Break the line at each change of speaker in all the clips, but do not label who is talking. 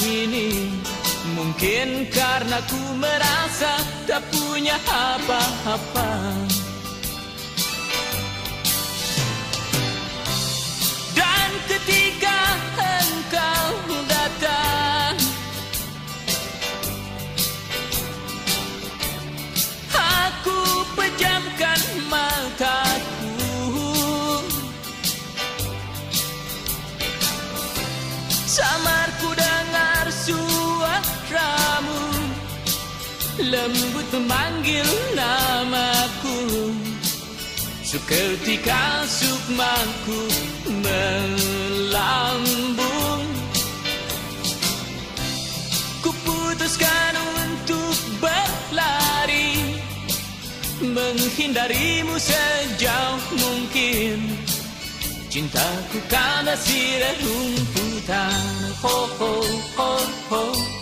ini. Mungkin karena ku merasa tak punya apa-apa. Dan ketika engkau datang Aku pejamkan suaramu Lembut memanggil namaku. Seketika sukmaku melambung. Kuputuskan untuk berlari Menghindarimu sejauh mungkin. Cintaku karena si rumputan ho ho ho Ho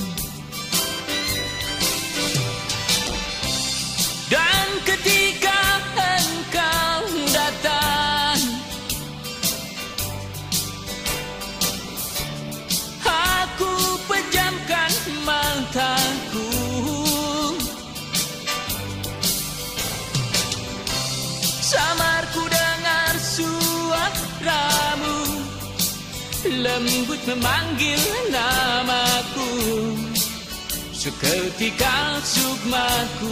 Lembut memanggil namaku. Seketika sukmaku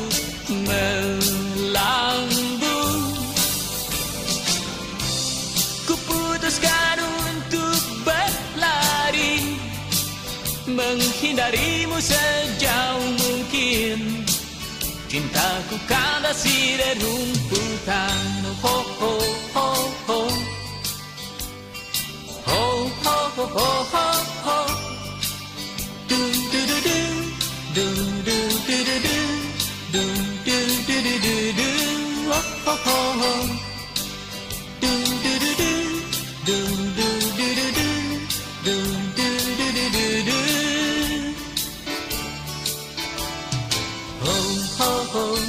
melambung. Kuputuskan untuk berlari Menghindarimu sejauh mungkin. Cintaku kandasi rerumputan Ho ho ho ho Ho ho ho ho. Do do do do do do do do do do do do do do do ho ho ho ho. Do do do do do do do do do do do do do do do. Ho ho ho.